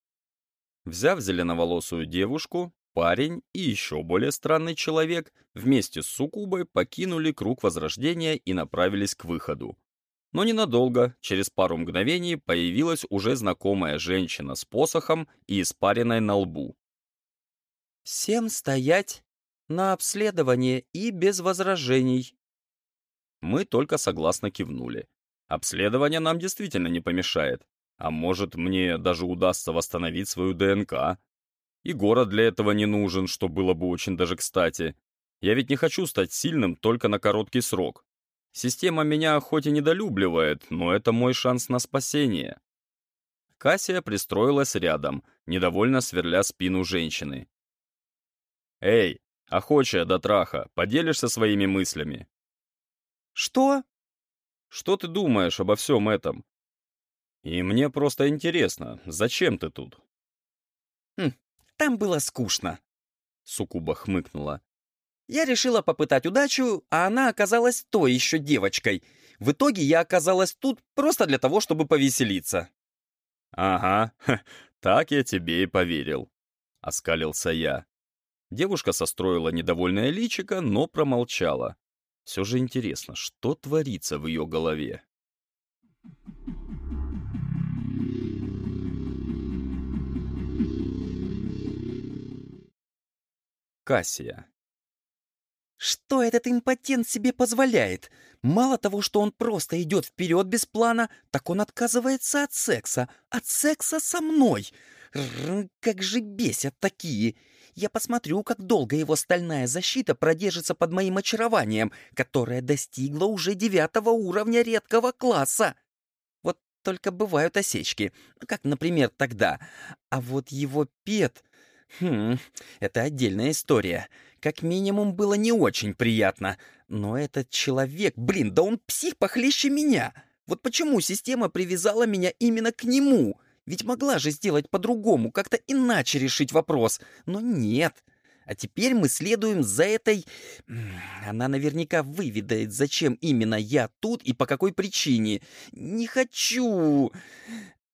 Взяв зеленоволосую девушку, парень и еще более странный человек вместе с Сукубой покинули круг Возрождения и направились к выходу. Но ненадолго, через пару мгновений, появилась уже знакомая женщина с посохом и испаренной на лбу. «Всем стоять на обследование и без возражений». Мы только согласно кивнули. Обследование нам действительно не помешает. А может, мне даже удастся восстановить свою ДНК. И город для этого не нужен, что было бы очень даже кстати. Я ведь не хочу стать сильным только на короткий срок. Система меня хоть и недолюбливает, но это мой шанс на спасение. Кассия пристроилась рядом, недовольно сверля спину женщины. «Эй, охочая до траха, поделишься своими мыслями?» «Что?» «Что ты думаешь обо всем этом?» «И мне просто интересно, зачем ты тут?» «Хм, там было скучно», — Сукуба хмыкнула. Я решила попытать удачу, а она оказалась той еще девочкой. В итоге я оказалась тут просто для того, чтобы повеселиться. «Ага, [LAUGHS] так я тебе и поверил», — оскалился я. Девушка состроила недовольное личико, но промолчала. Все же интересно, что творится в ее голове. Кассия. Что этот импотент себе позволяет? Мало того, что он просто идет вперед без плана, так он отказывается от секса. От секса со мной. Как же бесят такие. Я посмотрю, как долго его стальная защита продержится под моим очарованием, которое достигло уже девятого уровня редкого класса. Вот только бывают осечки, как, например, тогда. А вот его пет... Хм, это отдельная история. Как минимум, было не очень приятно. Но этот человек, блин, да он псих похлеще меня. Вот почему система привязала меня именно к нему? Ведь могла же сделать по-другому, как-то иначе решить вопрос. Но нет. А теперь мы следуем за этой... Она наверняка выведает, зачем именно я тут и по какой причине. Не хочу.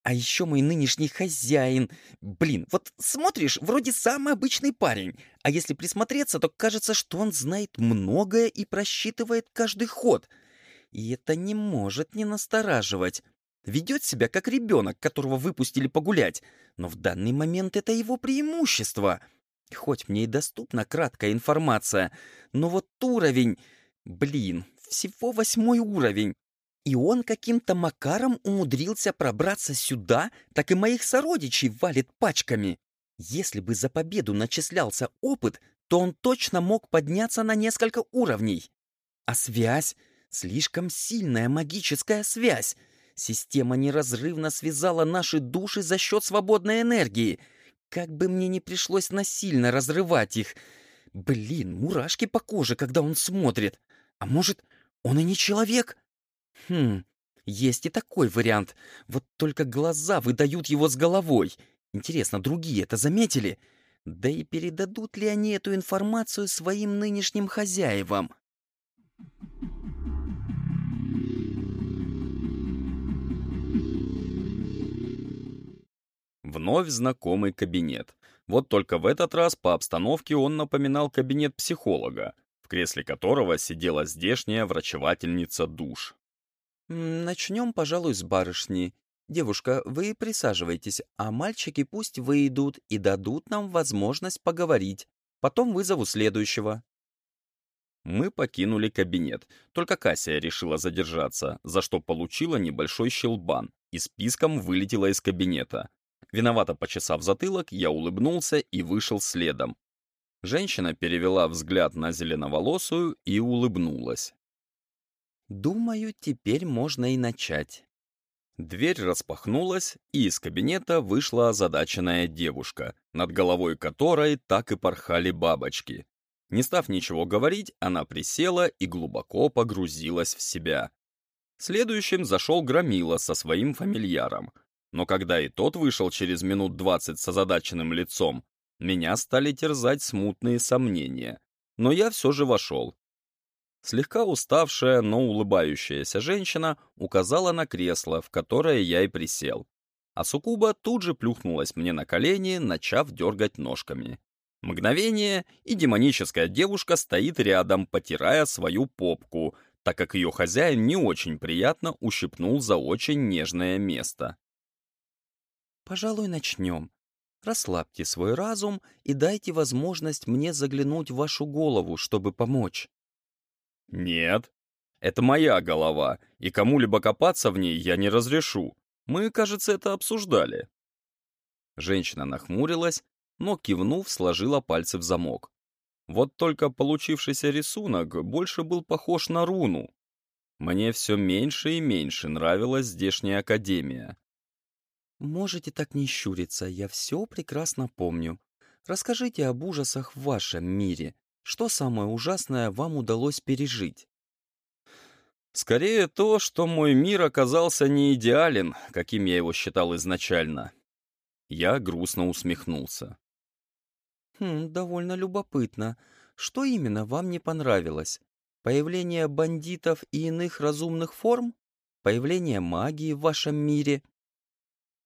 А еще мой нынешний хозяин. Блин, вот смотришь, вроде самый обычный парень. А если присмотреться, то кажется, что он знает многое и просчитывает каждый ход. И это не может не настораживать. Ведет себя как ребенок, которого выпустили погулять. Но в данный момент это его преимущество. Хоть мне и доступна краткая информация, но вот уровень... Блин, всего восьмой уровень. И он каким-то макаром умудрился пробраться сюда, так и моих сородичей валит пачками. Если бы за победу начислялся опыт, то он точно мог подняться на несколько уровней. А связь? Слишком сильная магическая связь. Система неразрывно связала наши души за счет свободной энергии. Как бы мне не пришлось насильно разрывать их. Блин, мурашки по коже, когда он смотрит. А может, он и не человек? Хм, есть и такой вариант. Вот только глаза выдают его с головой. Интересно, другие это заметили? Да и передадут ли они эту информацию своим нынешним хозяевам? Вновь знакомый кабинет. Вот только в этот раз по обстановке он напоминал кабинет психолога, в кресле которого сидела здешняя врачевательница душ. «Начнем, пожалуй, с барышни. Девушка, вы присаживайтесь, а мальчики пусть выйдут и дадут нам возможность поговорить. Потом вызову следующего». Мы покинули кабинет, только Кассия решила задержаться, за что получила небольшой щелбан и списком вылетела из кабинета. Виновато почесав затылок, я улыбнулся и вышел следом. Женщина перевела взгляд на зеленоволосую и улыбнулась. Думаю, теперь можно и начать. Дверь распахнулась, и из кабинета вышла озадаченная девушка, над головой которой так и порхали бабочки. Не став ничего говорить, она присела и глубоко погрузилась в себя. Следующим зашел Громила со своим фамильяром. Но когда и тот вышел через минут двадцать с озадаченным лицом, меня стали терзать смутные сомнения. Но я все же вошел Слегка уставшая, но улыбающаяся женщина указала на кресло, в которое я и присел. А Сукуба тут же плюхнулась мне на колени, начав дергать ножками. Мгновение, и демоническая девушка стоит рядом, потирая свою попку, так как ее хозяин не очень приятно ущипнул за очень нежное место. «Пожалуй, начнем. Расслабьте свой разум и дайте возможность мне заглянуть в вашу голову, чтобы помочь». «Нет, это моя голова, и кому-либо копаться в ней я не разрешу. Мы, кажется, это обсуждали». Женщина нахмурилась, но, кивнув, сложила пальцы в замок. Вот только получившийся рисунок больше был похож на руну. Мне все меньше и меньше нравилась здешняя академия. «Можете так не щуриться, я все прекрасно помню. Расскажите об ужасах в вашем мире. Что самое ужасное вам удалось пережить?» Скорее то, что мой мир оказался не идеален, каким я его считал изначально. Я грустно усмехнулся. «Хм, довольно любопытно. Что именно вам не понравилось? Появление бандитов и иных разумных форм? Появление магии в вашем мире?»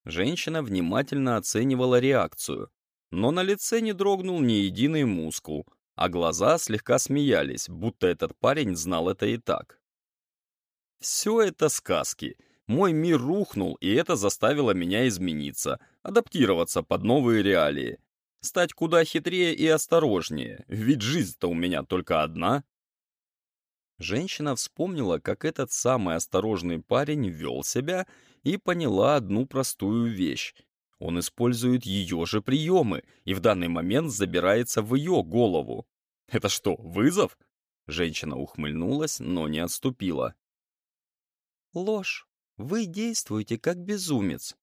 Женщина внимательно оценивала реакцию, но на лице не дрогнул ни единый мускул, а глаза слегка смеялись, будто этот парень знал это и так. Все это сказки. Мой мир рухнул, и это заставило меня измениться, адаптироваться под новые реалии. Стать куда хитрее и осторожнее, ведь жизнь-то у меня только одна. Женщина вспомнила, как этот самый осторожный парень вел себя, и поняла одну простую вещь. Он использует ее же приемы и в данный момент забирается в ее голову. Это что, вызов? Женщина ухмыльнулась, но не отступила. Ложь. Вы действуете как безумец.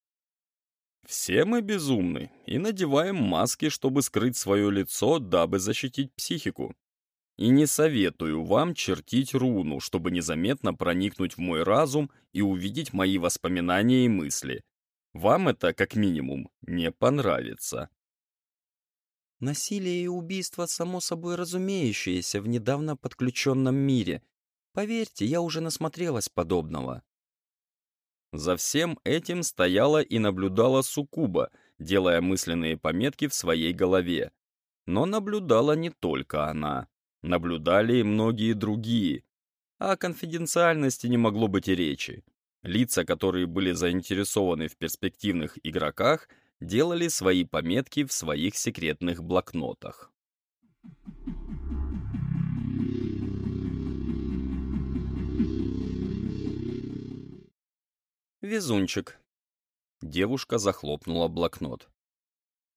Все мы безумны и надеваем маски, чтобы скрыть свое лицо, дабы защитить психику. И не советую вам чертить руну, чтобы незаметно проникнуть в мой разум и увидеть мои воспоминания и мысли. Вам это, как минимум, не понравится. Насилие и убийство само собой разумеющееся в недавно подключенном мире, Поверьте, я уже насмотрелась подобного. За всем этим стояла и наблюдала Сукуба, делая мысленные пометки в своей голове. Но наблюдала не только она. Наблюдали и многие другие. О конфиденциальности не могло быть и речи. Лица, которые были заинтересованы в перспективных игроках, делали свои пометки в своих секретных блокнотах. Везунчик. Девушка захлопнула блокнот.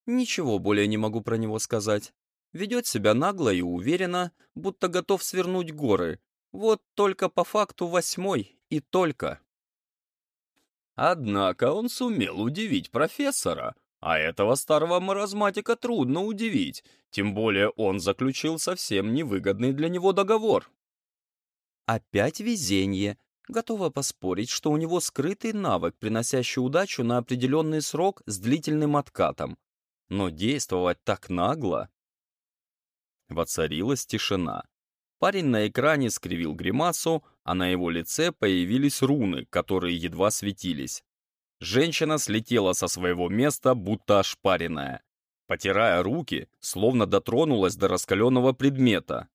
Ничего более не могу про него сказать. Ведет себя нагло и уверенно, будто готов свернуть горы. Вот только по факту восьмой и только. Однако он сумел удивить профессора, а этого старого маразматика трудно удивить, тем более он заключил совсем невыгодный для него договор. Опять везение, Готова поспорить, что у него скрытый навык, приносящий удачу на определенный срок с длительным откатом. Но действовать так нагло... Воцарилась тишина. Парень на экране скривил гримасу, а на его лице появились руны, которые едва светились. Женщина слетела со своего места, будто ошпаренная. Потирая руки, словно дотронулась до раскаленного предмета.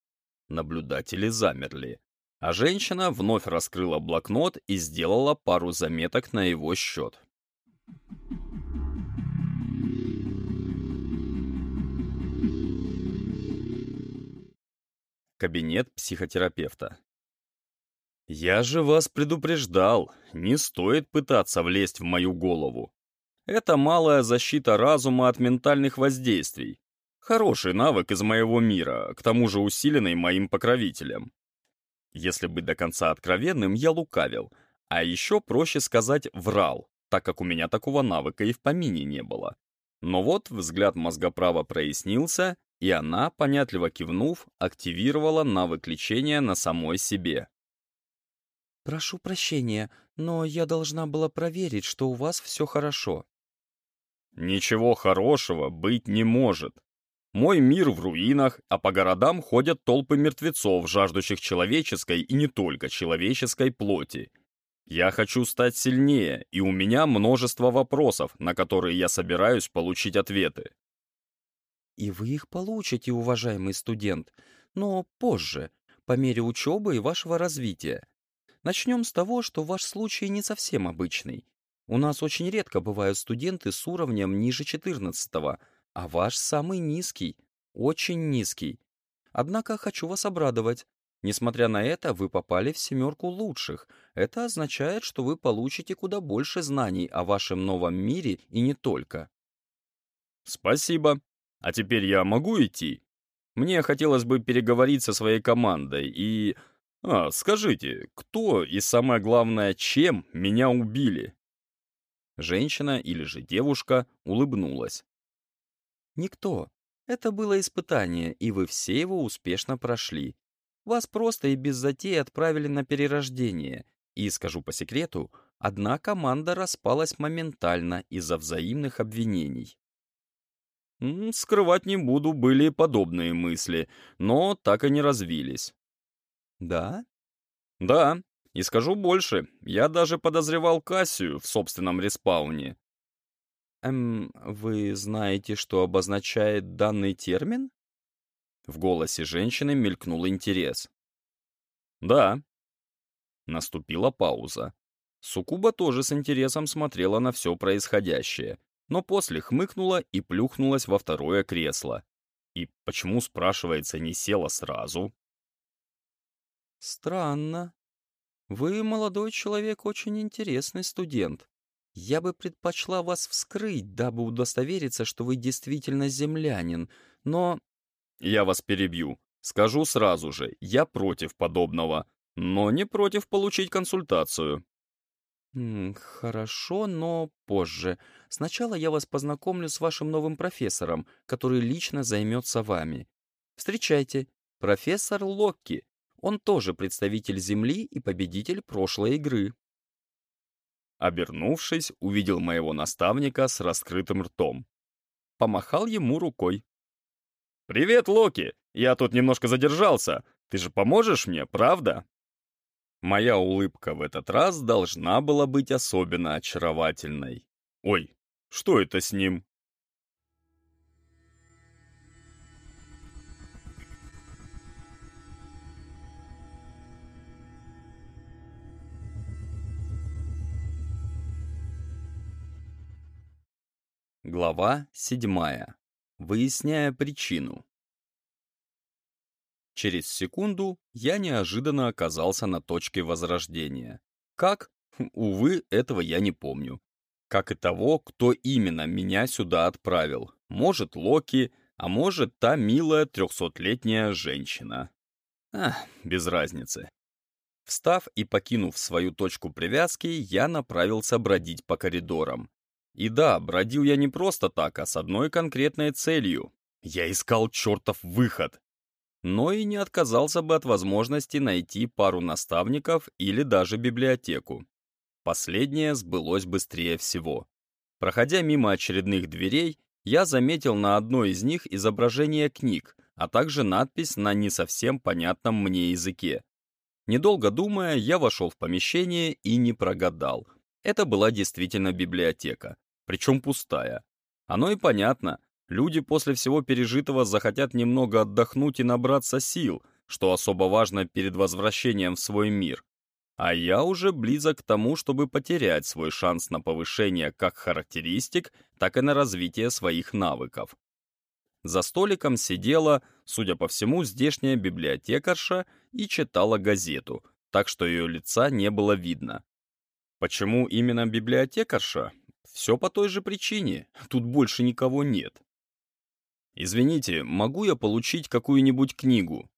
Наблюдатели замерли а женщина вновь раскрыла блокнот и сделала пару заметок на его счет. Кабинет психотерапевта. «Я же вас предупреждал, не стоит пытаться влезть в мою голову. Это малая защита разума от ментальных воздействий. Хороший навык из моего мира, к тому же усиленный моим покровителем. Если быть до конца откровенным, я лукавил. А еще проще сказать «врал», так как у меня такого навыка и в помине не было. Но вот взгляд мозгоправа прояснился, и она, понятливо кивнув, активировала навык лечения на самой себе. «Прошу прощения, но я должна была проверить, что у вас все хорошо». «Ничего хорошего быть не может. Мой мир в руинах, а по городам ходят толпы мертвецов, жаждущих человеческой и не только человеческой плоти. Я хочу стать сильнее, и у меня множество вопросов, на которые я собираюсь получить ответы. И вы их получите, уважаемый студент, но позже, по мере учебы и вашего развития. Начнем с того, что ваш случай не совсем обычный. У нас очень редко бывают студенты с уровнем ниже 14 а ваш самый низкий, очень низкий. Однако хочу вас обрадовать. Несмотря на это, вы попали в семерку лучших. Это означает, что вы получите куда больше знаний о вашем новом мире и не только. Спасибо. А теперь я могу идти? Мне хотелось бы переговорить со своей командой и... А, скажите, кто и самое главное, чем меня убили? Женщина или же девушка улыбнулась. Никто. Это было испытание, и вы все его успешно прошли. Вас просто и без затей отправили на перерождение. И, скажу по секрету, одна команда распалась моментально из-за взаимных обвинений. Скрывать не буду, были подобные мысли, но так и не развились. Да? Да, и скажу больше, я даже подозревал Кассию в собственном респауне. Эм, вы знаете, что обозначает данный термин? В голосе женщины мелькнул интерес. «Да». Наступила пауза. Сукуба тоже с интересом смотрела на все происходящее, но после хмыкнула и плюхнулась во второе кресло. И почему, спрашивается, не села сразу? «Странно. Вы, молодой человек, очень интересный студент. Я бы предпочла вас вскрыть, дабы удостовериться, что вы действительно землянин, но я вас перебью. Скажу сразу же, я против подобного, но не против получить консультацию. «Хорошо, но позже. Сначала я вас познакомлю с вашим новым профессором, который лично займется вами. Встречайте, профессор Локки. Он тоже представитель Земли и победитель прошлой игры». Обернувшись, увидел моего наставника с раскрытым ртом. Помахал ему рукой. «Привет, Локи! Я тут немножко задержался. Ты же поможешь мне, правда?» Моя улыбка в этот раз должна была быть особенно очаровательной. «Ой, что это с ним?» Глава седьмая выясняя причину. Через секунду я неожиданно оказался на точке возрождения. Как? Увы, этого я не помню. Как и того, кто именно меня сюда отправил. Может, Локи, а может, та милая трехсотлетняя женщина. Ах, без разницы. Встав и покинув свою точку привязки, я направился бродить по коридорам. И да, бродил я не просто так, а с одной конкретной целью. Я искал чертов выход. Но и не отказался бы от возможности найти пару наставников или даже библиотеку. Последнее сбылось быстрее всего. Проходя мимо очередных дверей, я заметил на одной из них изображение книг, а также надпись на не совсем понятном мне языке. Недолго думая, я вошел в помещение и не прогадал. Это была действительно библиотека причем пустая. Оно и понятно. Люди после всего пережитого захотят немного отдохнуть и набраться сил, что особо важно перед возвращением в свой мир. А я уже близок к тому, чтобы потерять свой шанс на повышение как характеристик, так и на развитие своих навыков. За столиком сидела, судя по всему, здешняя библиотекарша и читала газету, так что ее лица не было видно. Почему именно библиотекарша? Все по той же причине, тут больше никого нет. Извините, могу я получить какую-нибудь книгу?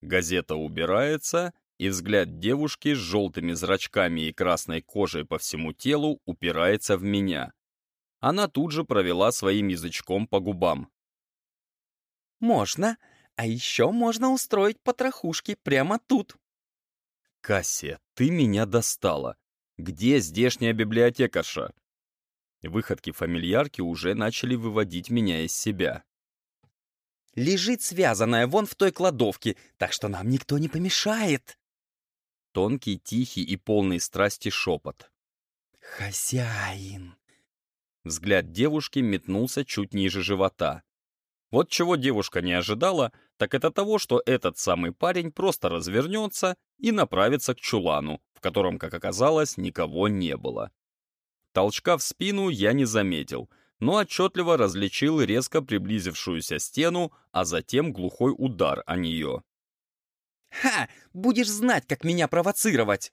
Газета убирается, и взгляд девушки с желтыми зрачками и красной кожей по всему телу упирается в меня. Она тут же провела своим язычком по губам. «Можно, а еще можно устроить потрохушки прямо тут». «Кассия, ты меня достала. Где здешняя библиотекарша?» Выходки фамильярки уже начали выводить меня из себя. «Лежит связанная вон в той кладовке, так что нам никто не помешает!» Тонкий, тихий и полный страсти шепот. «Хозяин!» Взгляд девушки метнулся чуть ниже живота. Вот чего девушка не ожидала, так это того, что этот самый парень просто развернется и направится к чулану, в котором, как оказалось, никого не было. Толчка в спину я не заметил, но отчетливо различил резко приблизившуюся стену, а затем глухой удар о нее. «Ха! Будешь знать, как меня провоцировать!»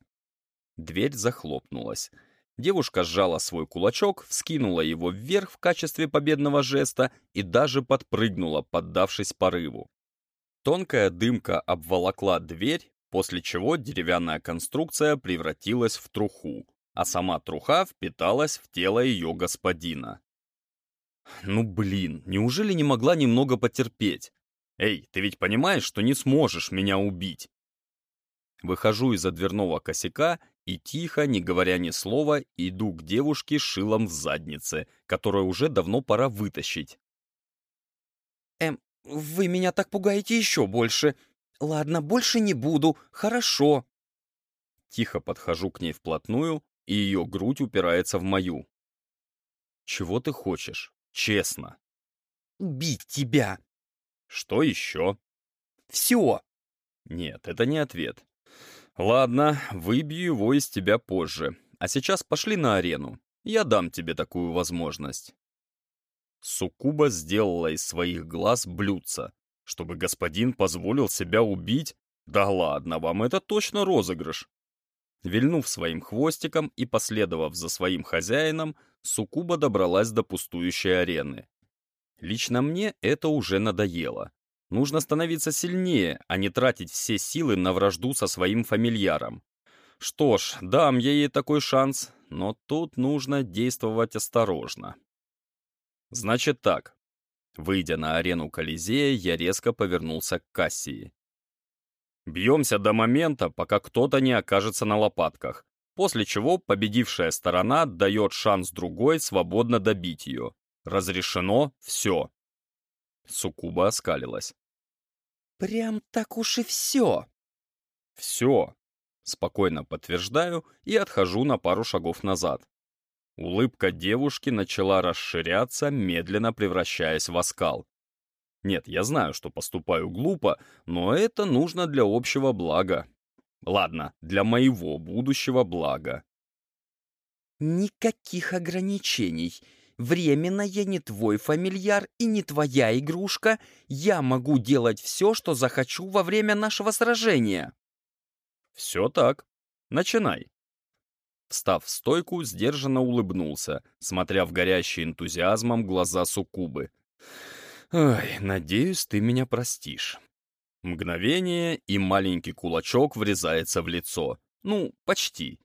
Дверь захлопнулась. Девушка сжала свой кулачок, вскинула его вверх в качестве победного жеста и даже подпрыгнула, поддавшись порыву. Тонкая дымка обволокла дверь, после чего деревянная конструкция превратилась в труху, а сама труха впиталась в тело ее господина. Ну блин, неужели не могла немного потерпеть? Эй, ты ведь понимаешь, что не сможешь меня убить? Выхожу из-за дверного косяка и тихо, не говоря ни слова, иду к девушке шилом в заднице, которую уже давно пора вытащить. «Эм, вы меня так пугаете еще больше. Ладно, больше не буду, хорошо». Тихо подхожу к ней вплотную, и ее грудь упирается в мою. «Чего ты хочешь? Честно». «Убить тебя». «Что еще?» «Все». Нет, это не ответ. Ладно, выбью его из тебя позже. А сейчас пошли на арену. Я дам тебе такую возможность. Сукуба сделала из своих глаз блюдца. Чтобы господин позволил себя убить? Да ладно вам, это точно розыгрыш. Вильнув своим хвостиком и последовав за своим хозяином, Сукуба добралась до пустующей арены. Лично мне это уже надоело. Нужно становиться сильнее, а не тратить все силы на вражду со своим фамильяром. Что ж, дам я ей такой шанс, но тут нужно действовать осторожно. Значит так. Выйдя на арену Колизея, я резко повернулся к Кассии. Бьемся до момента, пока кто-то не окажется на лопатках, после чего победившая сторона дает шанс другой свободно добить ее. Разрешено все. Сукуба оскалилась. Прям так уж и все. Все. Спокойно подтверждаю и отхожу на пару шагов назад. Улыбка девушки начала расширяться, медленно превращаясь в оскал. Нет, я знаю, что поступаю глупо, но это нужно для общего блага. Ладно, для моего будущего блага. Никаких ограничений. Временно я не твой фамильяр и не твоя игрушка. Я могу делать все, что захочу во время нашего сражения». «Все так. Начинай». Встав в стойку, сдержанно улыбнулся, смотря в горящие энтузиазмом глаза Сукубы. «Ай, надеюсь, ты меня простишь». Мгновение, и маленький кулачок врезается в лицо. Ну, почти.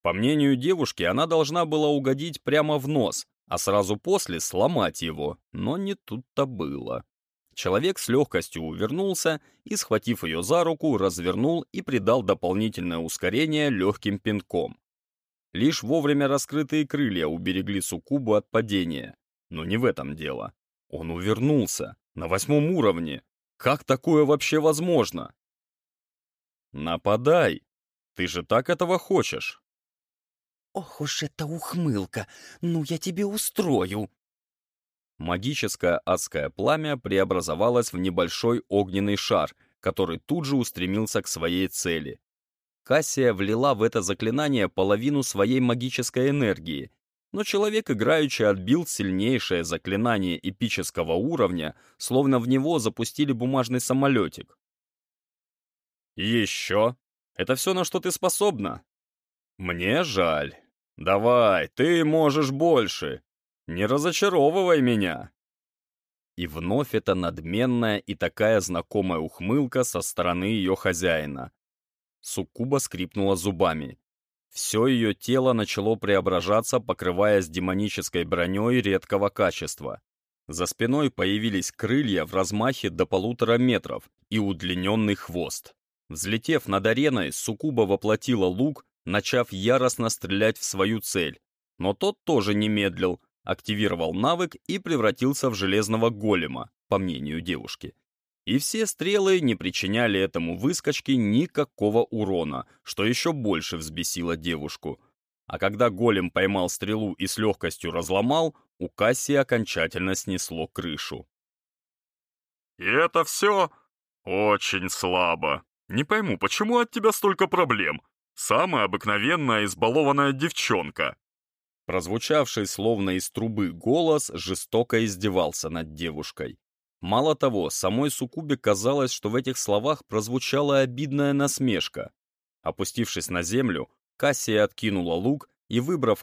По мнению девушки, она должна была угодить прямо в нос, а сразу после сломать его, но не тут-то было. Человек с легкостью увернулся и, схватив ее за руку, развернул и придал дополнительное ускорение легким пинком. Лишь вовремя раскрытые крылья уберегли Сукубу от падения. Но не в этом дело. Он увернулся. На восьмом уровне. Как такое вообще возможно? Нападай. Ты же так этого хочешь. «Ох уж эта ухмылка! Ну, я тебе устрою!» Магическое адское пламя преобразовалось в небольшой огненный шар, который тут же устремился к своей цели. Кассия влила в это заклинание половину своей магической энергии, но человек играючи отбил сильнейшее заклинание эпического уровня, словно в него запустили бумажный самолетик. «Еще? Это все, на что ты способна?» «Мне жаль. «Давай, ты можешь больше! Не разочаровывай меня!» И вновь эта надменная и такая знакомая ухмылка со стороны ее хозяина. Суккуба скрипнула зубами. Все ее тело начало преображаться, покрываясь демонической броней редкого качества. За спиной появились крылья в размахе до полутора метров и удлиненный хвост. Взлетев над ареной, Сукуба воплотила лук начав яростно стрелять в свою цель. Но тот тоже не медлил, активировал навык и превратился в железного голема, по мнению девушки. И все стрелы не причиняли этому выскочке никакого урона, что еще больше взбесило девушку. А когда голем поймал стрелу и с легкостью разломал, у Касси окончательно снесло крышу. И это все очень слабо. Не пойму, почему от тебя столько проблем? Самая обыкновенная избалованная девчонка». Прозвучавший словно из трубы голос жестоко издевался над девушкой. Мало того, самой Сукубе казалось, что в этих словах прозвучала обидная насмешка. Опустившись на землю, Кассия откинула лук и, выбрав